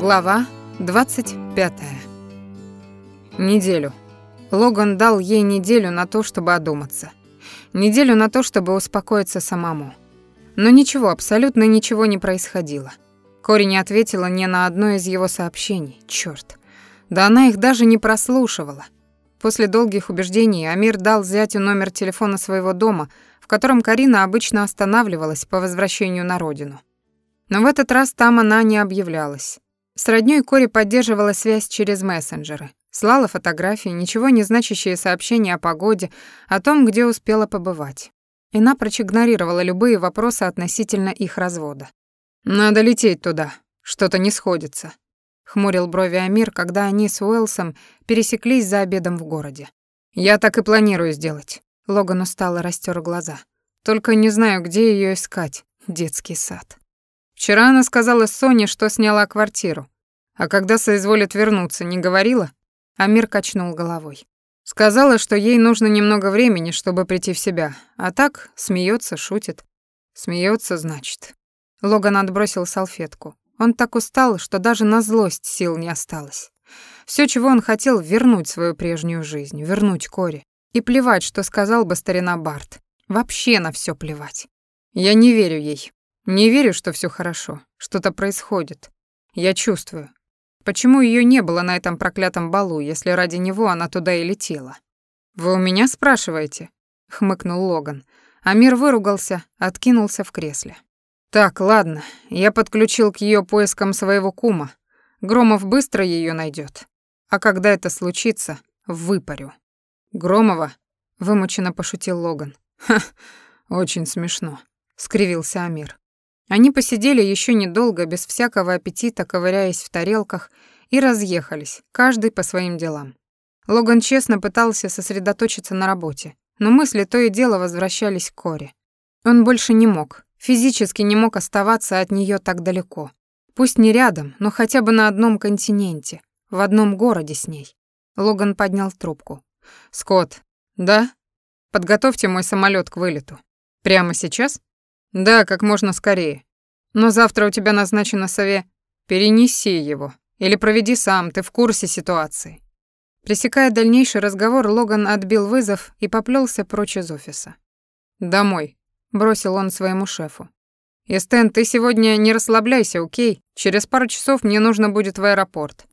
Глава 25. Неделю. Логан дал ей неделю на то, чтобы одуматься. Неделю на то, чтобы успокоиться самому. Но ничего, абсолютно ничего не происходило. Кори не ответила ни на одно из его сообщений. Чёрт. Да она их даже не прослушивала. После долгих убеждений Амир дал зятю номер телефона своего дома, в котором Карина обычно останавливалась по возвращению на родину. Но в этот раз там она не объявлялась. С роднёй Кори поддерживала связь через мессенджеры. Слала фотографии, ничего не значащие сообщения о погоде, о том, где успела побывать. И напрочь игнорировала любые вопросы относительно их развода. «Надо лететь туда. Что-то не сходится», — хмурил брови Амир, когда они с Уэлсом пересеклись за обедом в городе. «Я так и планирую сделать». Логан устало растер глаза. «Только не знаю, где ее искать. Детский сад». Вчера она сказала Соне, что сняла квартиру. А когда соизволит вернуться, не говорила? Амир качнул головой. Сказала, что ей нужно немного времени, чтобы прийти в себя. А так смеется, шутит. Смеется, значит. Логан отбросил салфетку. Он так устал, что даже на злость сил не осталось. Все, чего он хотел, вернуть свою прежнюю жизнь, вернуть Кори. И плевать, что сказал бы старина Барт. Вообще на все плевать. Я не верю ей. Не верю, что все хорошо. Что-то происходит. Я чувствую. Почему ее не было на этом проклятом балу, если ради него она туда и летела? Вы у меня спрашиваете? хмыкнул Логан. Амир выругался, откинулся в кресле. Так, ладно, я подключил к ее поискам своего кума. Громов быстро ее найдет. А когда это случится, выпарю. Громова, вымученно пошутил Логан. Ха, очень смешно, скривился Амир. Они посидели еще недолго, без всякого аппетита, ковыряясь в тарелках, и разъехались, каждый по своим делам. Логан честно пытался сосредоточиться на работе, но мысли то и дело возвращались к Коре. Он больше не мог, физически не мог оставаться от нее так далеко. Пусть не рядом, но хотя бы на одном континенте, в одном городе с ней. Логан поднял трубку. «Скотт, да? Подготовьте мой самолет к вылету. Прямо сейчас?» Да, как можно скорее. Но завтра у тебя назначено сове. Перенеси его. Или проведи сам, ты в курсе ситуации. Пресекая дальнейший разговор, Логан отбил вызов и поплелся прочь из офиса. «Домой», — бросил он своему шефу. «Эстен, ты сегодня не расслабляйся, окей? Через пару часов мне нужно будет в аэропорт.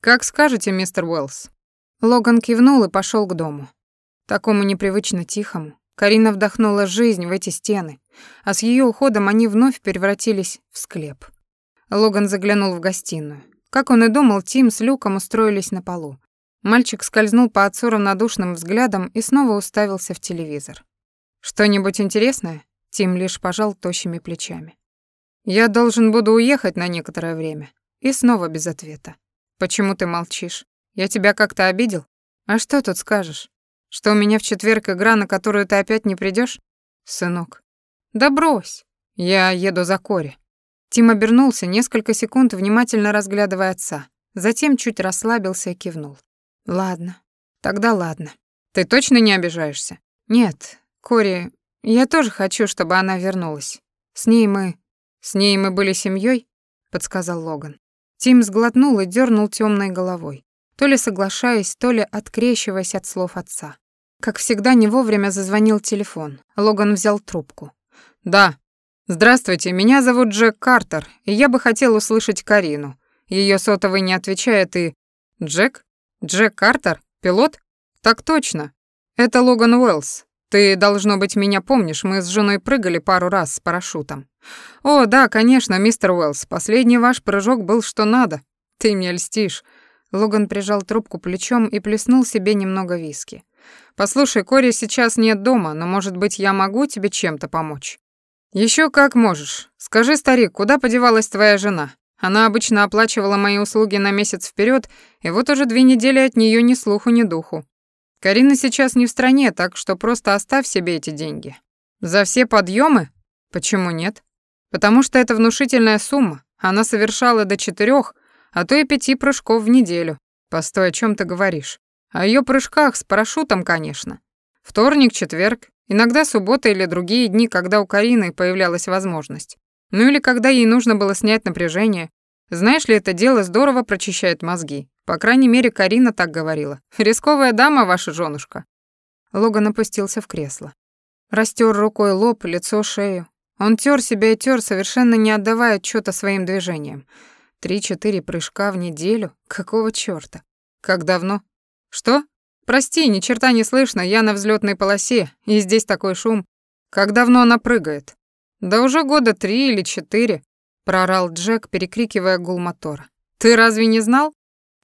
Как скажете, мистер Уэллс». Логан кивнул и пошел к дому. Такому непривычно тихому. Карина вдохнула жизнь в эти стены, а с ее уходом они вновь превратились в склеп. Логан заглянул в гостиную. Как он и думал, Тим с Люком устроились на полу. Мальчик скользнул по отцу равнодушным взглядом и снова уставился в телевизор. «Что-нибудь интересное?» Тим лишь пожал тощими плечами. «Я должен буду уехать на некоторое время». И снова без ответа. «Почему ты молчишь? Я тебя как-то обидел? А что тут скажешь? Что у меня в четверг игра, на которую ты опять не придешь, Сынок. Да брось. Я еду за Кори. Тим обернулся, несколько секунд внимательно разглядывая отца. Затем чуть расслабился и кивнул. Ладно. Тогда ладно. Ты точно не обижаешься? Нет. Кори, я тоже хочу, чтобы она вернулась. С ней мы... С ней мы были семьей, подсказал Логан. Тим сглотнул и дернул темной головой, то ли соглашаясь, то ли открещиваясь от слов отца. Как всегда, не вовремя зазвонил телефон. Логан взял трубку. «Да. Здравствуйте, меня зовут Джек Картер, и я бы хотел услышать Карину. Ее сотовый не отвечает и...» «Джек? Джек Картер? Пилот? Так точно. Это Логан Уэллс. Ты, должно быть, меня помнишь, мы с женой прыгали пару раз с парашютом. О, да, конечно, мистер Уэллс, последний ваш прыжок был что надо. Ты мне льстишь». Логан прижал трубку плечом и плеснул себе немного виски. Послушай, Кори сейчас нет дома, но, может быть, я могу тебе чем-то помочь? Еще как можешь. Скажи, старик, куда подевалась твоя жена? Она обычно оплачивала мои услуги на месяц вперед, и вот уже две недели от нее ни слуху, ни духу. Карина сейчас не в стране, так что просто оставь себе эти деньги. За все подъемы? Почему нет? Потому что это внушительная сумма. Она совершала до четырех, а то и пяти прыжков в неделю. Постой, о чем ты говоришь? О ее прыжках с парашютом, конечно. Вторник, четверг, иногда суббота или другие дни, когда у Карины появлялась возможность. Ну или когда ей нужно было снять напряжение. Знаешь ли, это дело здорово прочищает мозги. По крайней мере, Карина так говорила. Рисковая дама ваша женушка. Логан опустился в кресло. Растер рукой лоб, лицо, шею. Он тер себя и тер, совершенно не отдавая отчета своим движениям. Три-четыре прыжка в неделю? Какого чёрта? Как давно? Что? Прости, ни черта не слышно, я на взлетной полосе, и здесь такой шум. Как давно она прыгает? Да уже года три или четыре, проорал Джек, перекрикивая гул мотора. Ты разве не знал?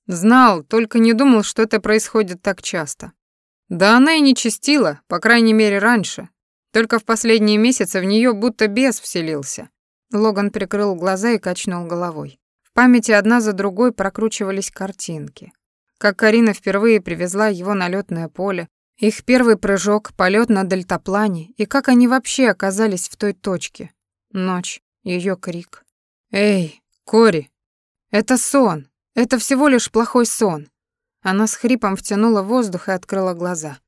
Знал, только не думал, что это происходит так часто. Да она и не чистила, по крайней мере, раньше. Только в последние месяцы в нее будто бес вселился. Логан прикрыл глаза и качнул головой. В памяти одна за другой прокручивались картинки. Как Карина впервые привезла его на лётное поле, их первый прыжок, полет на дельтаплане и как они вообще оказались в той точке. Ночь, ее крик. «Эй, Кори, это сон, это всего лишь плохой сон». Она с хрипом втянула воздух и открыла глаза.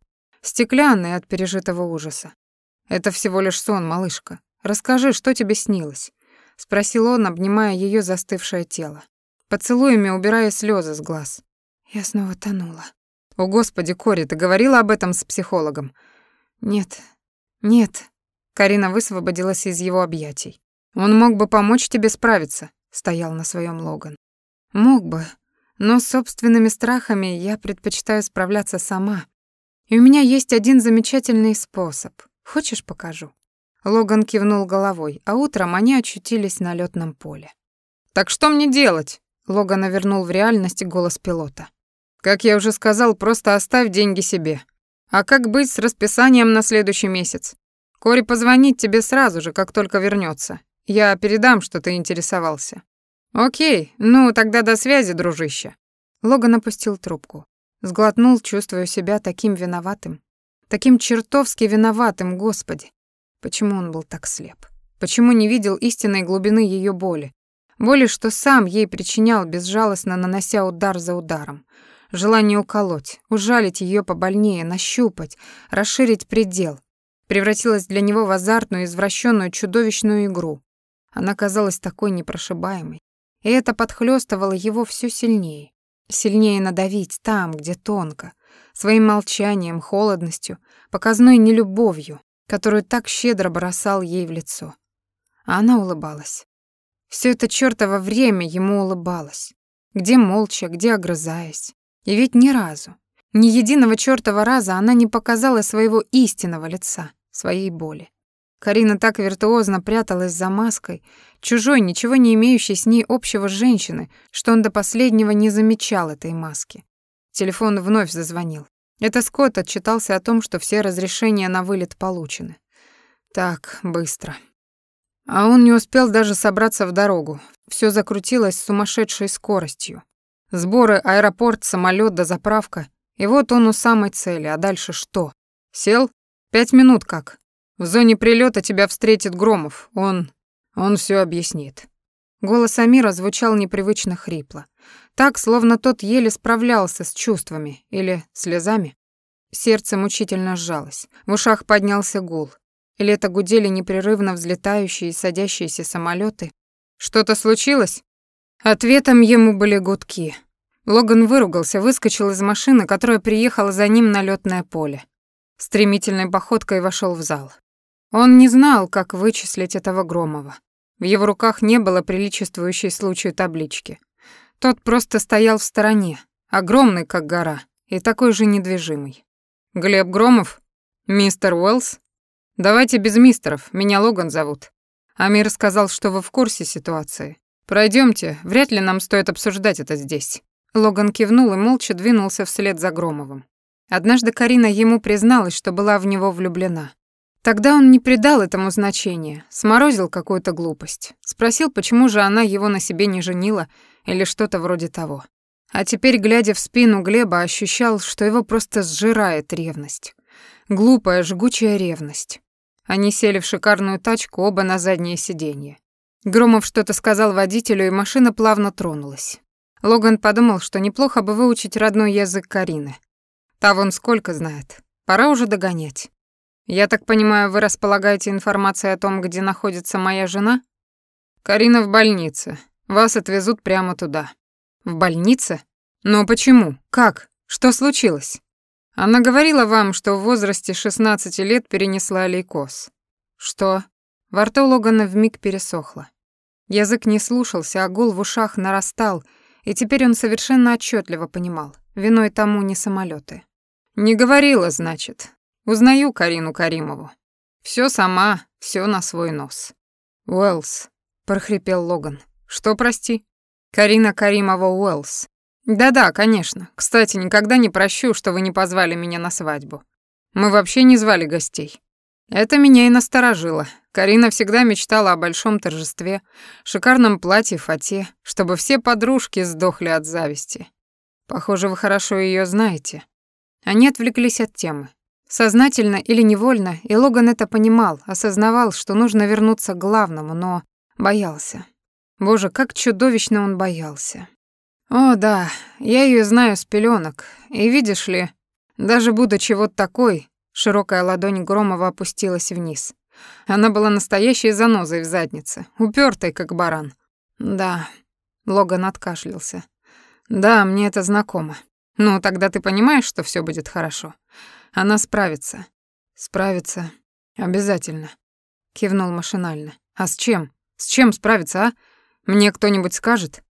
Стеклянные от пережитого ужаса. «Это всего лишь сон, малышка. Расскажи, что тебе снилось?» — спросил он, обнимая ее застывшее тело. Поцелуями убирая слезы с глаз. Я снова тонула. «О, Господи, Кори, ты говорила об этом с психологом?» «Нет, нет». Карина высвободилась из его объятий. «Он мог бы помочь тебе справиться», — стоял на своем Логан. «Мог бы, но с собственными страхами я предпочитаю справляться сама. И у меня есть один замечательный способ. Хочешь, покажу?» Логан кивнул головой, а утром они очутились на лётном поле. «Так что мне делать?» Логан вернул в реальность голос пилота. «Как я уже сказал, просто оставь деньги себе. А как быть с расписанием на следующий месяц? Кори позвонит тебе сразу же, как только вернется. Я передам, что ты интересовался». «Окей, ну тогда до связи, дружище». Логан опустил трубку. Сглотнул, чувствуя себя таким виноватым. Таким чертовски виноватым, Господи. Почему он был так слеп? Почему не видел истинной глубины ее боли? Боли, что сам ей причинял, безжалостно нанося удар за ударом. Желание уколоть, ужалить ее побольнее, нащупать, расширить предел. Превратилось для него в азартную, извращенную, чудовищную игру. Она казалась такой непрошибаемой. И это подхлёстывало его все сильнее. Сильнее надавить там, где тонко, своим молчанием, холодностью, показной нелюбовью, которую так щедро бросал ей в лицо. А она улыбалась. Все это чёртово время ему улыбалось. Где молча, где огрызаясь. И ведь ни разу, ни единого чёртова раза она не показала своего истинного лица, своей боли. Карина так виртуозно пряталась за маской, чужой, ничего не имеющей с ней общего женщины, что он до последнего не замечал этой маски. Телефон вновь зазвонил. Это Скотт отчитался о том, что все разрешения на вылет получены. Так, быстро. А он не успел даже собраться в дорогу. Все закрутилось с сумасшедшей скоростью. Сборы, аэропорт, самолет до заправка. И вот он у самой цели. А дальше что? Сел? Пять минут как. В зоне прилета тебя встретит Громов. Он... он все объяснит. Голос Амира звучал непривычно хрипло. Так, словно тот еле справлялся с чувствами или слезами. Сердце мучительно сжалось, в ушах поднялся гул. Или это гудели непрерывно взлетающие и садящиеся самолеты. Что-то случилось? Ответом ему были гудки. Логан выругался, выскочил из машины, которая приехала за ним на лётное поле. Стремительной походкой вошел в зал. Он не знал, как вычислить этого Громова. В его руках не было приличествующей случаю таблички. Тот просто стоял в стороне, огромный, как гора, и такой же недвижимый. «Глеб Громов? Мистер Уэллс? Давайте без мистеров, меня Логан зовут. Амир сказал, что вы в курсе ситуации. Пройдемте, вряд ли нам стоит обсуждать это здесь». Логан кивнул и молча двинулся вслед за Громовым. Однажды Карина ему призналась, что была в него влюблена. Тогда он не придал этому значения, сморозил какую-то глупость. Спросил, почему же она его на себе не женила или что-то вроде того. А теперь, глядя в спину Глеба, ощущал, что его просто сжирает ревность. Глупая, жгучая ревность. Они сели в шикарную тачку, оба на заднее сиденье. Громов что-то сказал водителю, и машина плавно тронулась. Логан подумал, что неплохо бы выучить родной язык Карины. Та вон сколько знает. Пора уже догонять. Я так понимаю, вы располагаете информацией о том, где находится моя жена? Карина в больнице. Вас отвезут прямо туда. В больнице? Но почему? Как? Что случилось? Она говорила вам, что в возрасте 16 лет перенесла лейкоз. Что? Во рту Логана вмиг пересохло. Язык не слушался, а гул в ушах нарастал, и теперь он совершенно отчетливо понимал. Виной тому не самолеты. Не говорила, значит. Узнаю Карину Каримову. Все сама, все на свой нос. Уэллс, прохрипел Логан. Что, прости? Карина Каримова Уэллс. Да-да, конечно. Кстати, никогда не прощу, что вы не позвали меня на свадьбу. Мы вообще не звали гостей. Это меня и насторожило. Карина всегда мечтала о большом торжестве, шикарном платье фате, чтобы все подружки сдохли от зависти. Похоже, вы хорошо ее знаете. Они отвлеклись от темы. Сознательно или невольно, и Логан это понимал, осознавал, что нужно вернуться к главному, но боялся. Боже, как чудовищно он боялся. О, да, я ее знаю с пеленок, и видишь ли, даже будучи вот такой, широкая ладонь Громова опустилась вниз. Она была настоящей занозой в заднице, упёртой, как баран. Да, Логан откашлялся. Да, мне это знакомо. Ну, тогда ты понимаешь, что все будет хорошо. Она справится. Справится. Обязательно. Кивнул машинально. А с чем? С чем справиться, а? Мне кто-нибудь скажет?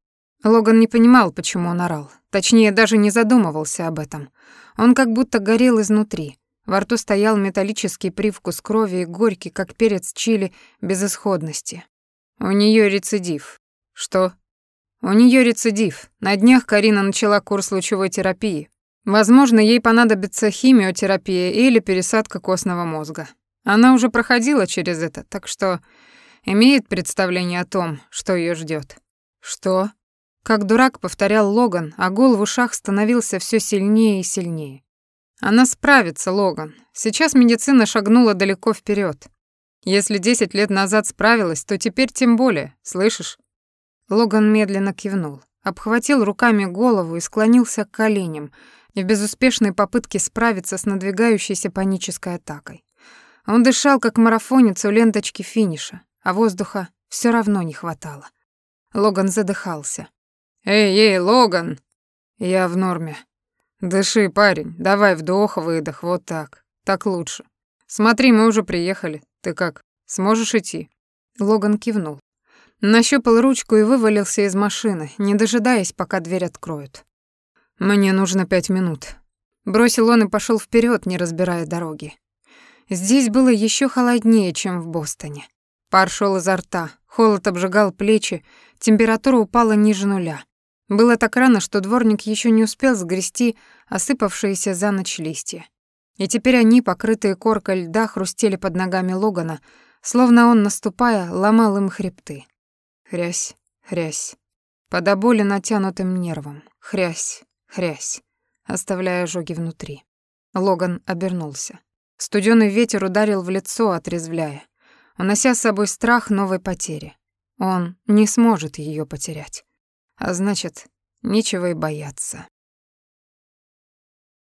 Логан не понимал, почему он орал. Точнее, даже не задумывался об этом. Он как будто горел изнутри. Во рту стоял металлический привкус крови и горький, как перец чили, безысходности. У нее рецидив. Что? У нее рецидив. На днях Карина начала курс лучевой терапии. Возможно, ей понадобится химиотерапия или пересадка костного мозга. Она уже проходила через это, так что имеет представление о том, что ее ждет. Что? Как дурак повторял Логан, а гул в ушах становился все сильнее и сильнее. Она справится, Логан. Сейчас медицина шагнула далеко вперед. Если 10 лет назад справилась, то теперь тем более, слышишь? Логан медленно кивнул, обхватил руками голову и склонился к коленям в безуспешной попытке справиться с надвигающейся панической атакой. Он дышал, как марафонец у ленточки финиша, а воздуха все равно не хватало. Логан задыхался. «Эй, эй, Логан!» «Я в норме. Дыши, парень, давай вдох-выдох, вот так. Так лучше. Смотри, мы уже приехали. Ты как, сможешь идти?» Логан кивнул. Нащупал ручку и вывалился из машины, не дожидаясь, пока дверь откроют. «Мне нужно пять минут». Бросил он и пошел вперед, не разбирая дороги. Здесь было еще холоднее, чем в Бостоне. Пар шел изо рта, холод обжигал плечи, температура упала ниже нуля. Было так рано, что дворник еще не успел сгрести осыпавшиеся за ночь листья. И теперь они, покрытые коркой льда, хрустели под ногами Логана, словно он, наступая, ломал им хребты. Хрясь, хрясь. По до боли натянутым нервам. Хрясь, хрясь, оставляя ожоги внутри. Логан обернулся. Студённый ветер ударил в лицо, отрезвляя, унося с собой страх новой потери. Он не сможет её потерять. А значит, нечего и бояться.